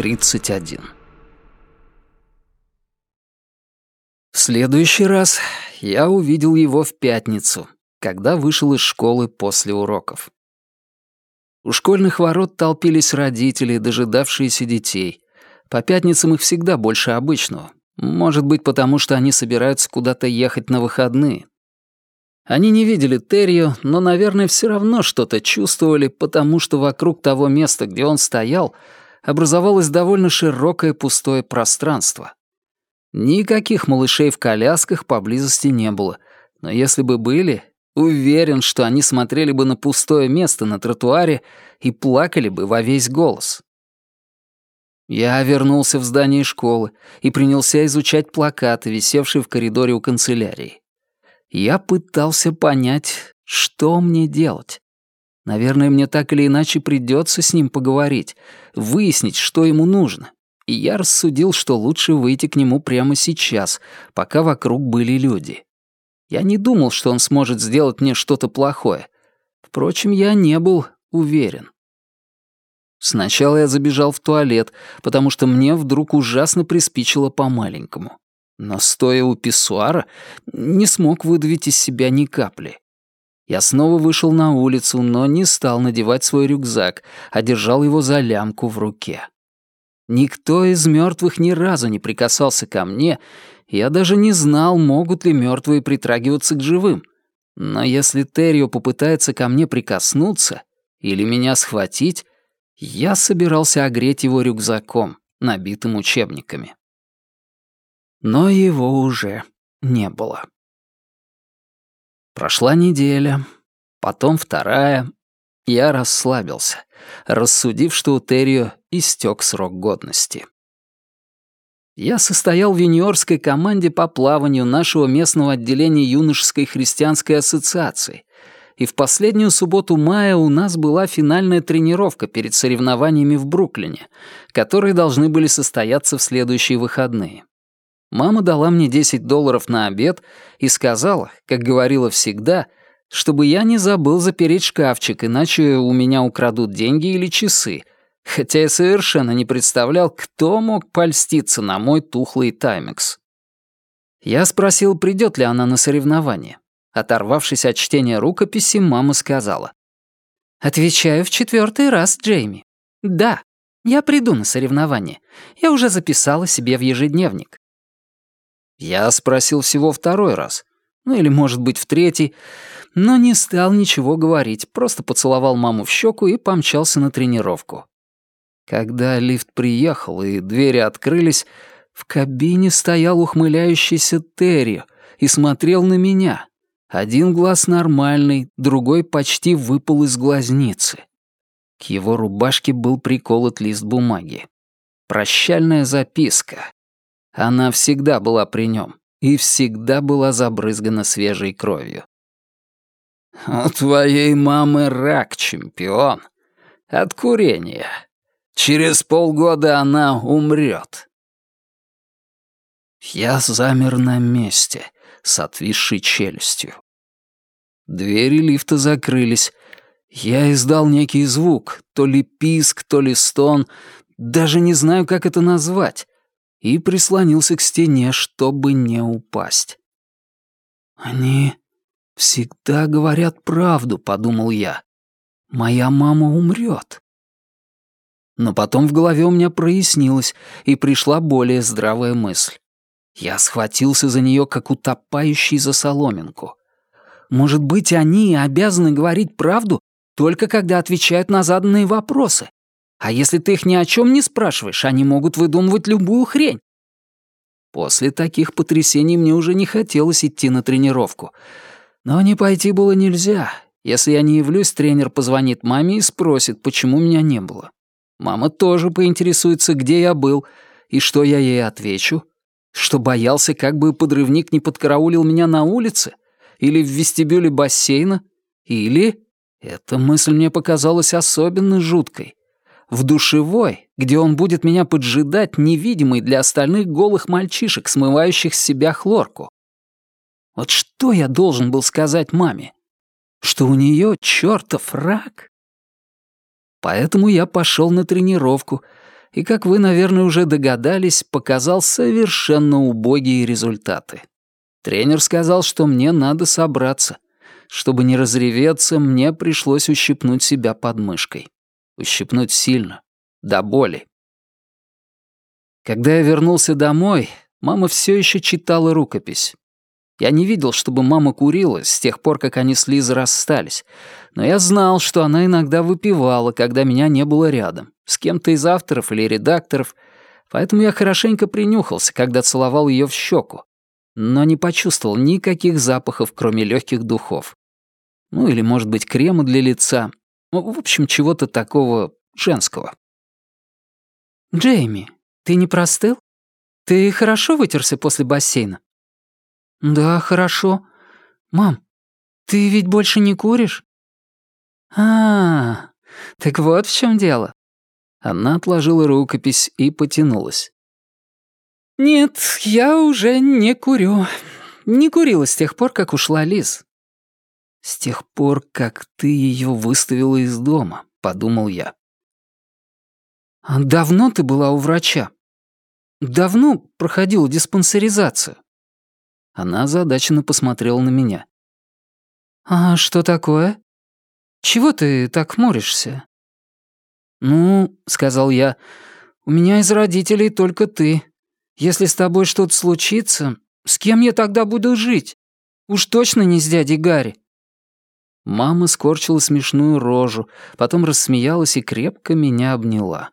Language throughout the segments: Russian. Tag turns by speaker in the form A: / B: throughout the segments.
A: 31. В следующий раз я увидел его в пятницу, когда вышел из школы после уроков. У школьных ворот толпились родители, дожидавшиеся детей. По пятницам их всегда больше обычного. Может быть, потому что они собираются куда-то ехать на выходные. Они не видели Террио, но, наверное, все равно что-то чувствовали, потому что вокруг того места, где он стоял, образовалось довольно широкое пустое пространство. Никаких малышей в колясках поблизости не было, но если бы были, уверен, что они смотрели бы на пустое место на тротуаре и плакали бы во весь голос. Я вернулся в здание школы и принялся изучать плакаты, висевшие в коридоре у канцелярии. Я пытался понять, что мне делать. Наверное, мне так или иначе придется с ним поговорить, выяснить, что ему нужно. И я рассудил, что лучше выйти к нему прямо сейчас, пока вокруг были люди. Я не думал, что он сможет сделать мне что-то плохое. Впрочем, я не был уверен. Сначала я забежал в туалет, потому что мне вдруг ужасно приспичило по-маленькому. Но, стоя у писсуара, не смог выдавить из себя ни капли. Я снова вышел на улицу, но не стал надевать свой рюкзак, а держал его за лямку в руке. Никто из мертвых ни разу не прикасался ко мне, я даже не знал, могут ли мертвые притрагиваться к живым. Но если Террио попытается ко мне прикоснуться или меня схватить, я собирался огреть его рюкзаком, набитым учебниками. Но его уже не было. Прошла неделя, потом вторая. Я расслабился, рассудив, что у Террио истек срок годности. Я состоял в юниорской команде по плаванию нашего местного отделения юношеской христианской ассоциации, и в последнюю субботу мая у нас была финальная тренировка перед соревнованиями в Бруклине, которые должны были состояться в следующие выходные. Мама дала мне 10 долларов на обед и сказала, как говорила всегда, чтобы я не забыл запереть шкафчик, иначе у меня украдут деньги или часы, хотя я совершенно не представлял, кто мог польститься на мой тухлый таймекс. Я спросил, придет ли она на соревнование. Оторвавшись от чтения рукописи, мама сказала. «Отвечаю в четвертый раз, Джейми. Да, я приду на соревнование. Я уже записала себе в ежедневник». Я спросил всего второй раз. Ну или, может быть, в третий. Но не стал ничего говорить, просто поцеловал маму в щеку и помчался на тренировку. Когда лифт приехал и двери открылись, в кабине стоял ухмыляющийся Терри и смотрел на меня. Один глаз нормальный, другой почти выпал из глазницы. К его рубашке был приколот лист бумаги. Прощальная записка. Она всегда была при нем и всегда была забрызгана свежей кровью. «У твоей мамы рак, чемпион. От курения. Через полгода она умрет». Я замер на месте, с отвисшей челюстью. Двери лифта закрылись. Я издал некий звук, то ли писк, то ли стон, даже не знаю, как это назвать, и прислонился к стене, чтобы не упасть. «Они всегда говорят правду», — подумал я. «Моя мама умрет». Но потом в голове у меня прояснилось, и пришла более здравая мысль. Я схватился за нее, как утопающий за соломинку. Может быть, они обязаны говорить правду только когда отвечают на заданные вопросы. А если ты их ни о чем не спрашиваешь, они могут выдумывать любую хрень. После таких потрясений мне уже не хотелось идти на тренировку. Но не пойти было нельзя. Если я не явлюсь, тренер позвонит маме и спросит, почему меня не было. Мама тоже поинтересуется, где я был, и что я ей отвечу. Что боялся, как бы подрывник не подкараулил меня на улице? Или в вестибюле бассейна? Или... Эта мысль мне показалась особенно жуткой. В душевой, где он будет меня поджидать, невидимый для остальных голых мальчишек, смывающих с себя хлорку. Вот что я должен был сказать маме? Что у нее чертов рак? Поэтому я пошел на тренировку, и, как вы, наверное, уже догадались, показал совершенно убогие результаты. Тренер сказал, что мне надо собраться. Чтобы не разреветься, мне пришлось ущипнуть себя подмышкой. Ущипнуть сильно, до боли. Когда я вернулся домой, мама все еще читала рукопись. Я не видел, чтобы мама курила с тех пор, как они с Лизой расстались, но я знал, что она иногда выпивала, когда меня не было рядом, с кем-то из авторов или редакторов, поэтому я хорошенько принюхался, когда целовал ее в щеку, но не почувствовал никаких запахов, кроме легких духов. Ну или, может быть, крема для лица. Ну, в общем, чего-то такого женского.
B: «Джейми, ты не простыл? Ты хорошо вытерся после бассейна?» «Да, хорошо. Мам, ты ведь больше не куришь?» «А, так вот в чем дело».
A: Она отложила рукопись и потянулась.
B: «Нет, я уже не курю. Не курила с тех пор, как ушла Лиз».
A: «С тех пор, как ты ее выставила из дома», — подумал я.
B: «А давно ты была у врача? Давно проходила диспансеризацию?»
A: Она озадаченно посмотрела на меня.
B: «А что такое? Чего ты так моришься?» «Ну, — сказал я, — у меня из родителей только ты. Если с тобой что-то случится, с кем я тогда буду жить? Уж точно не с дядей Гарри».
A: Мама скорчила смешную рожу, потом рассмеялась и крепко меня обняла.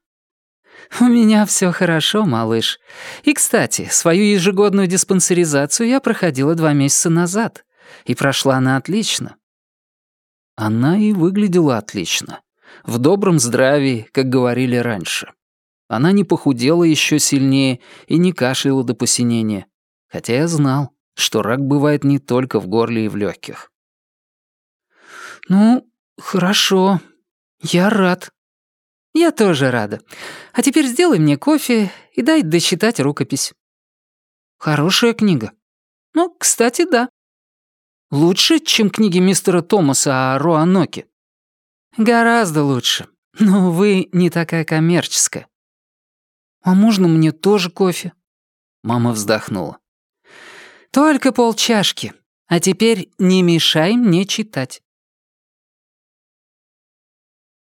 B: «У меня все хорошо, малыш. И, кстати, свою ежегодную диспансеризацию я проходила два месяца назад, и прошла она отлично».
A: Она и выглядела отлично. В добром здравии, как говорили раньше. Она не похудела еще сильнее и не кашляла до посинения. Хотя я знал, что рак бывает не только в горле и в легких.
B: «Ну, хорошо. Я рад», «Я тоже рада. А теперь сделай мне кофе и дай дочитать рукопись». «Хорошая книга». «Ну, кстати, да». «Лучше, чем книги мистера Томаса о Роаноке». «Гораздо лучше. Но, вы не такая коммерческая». «А можно мне тоже кофе?»
A: Мама вздохнула.
B: «Только полчашки. А теперь не мешай мне читать».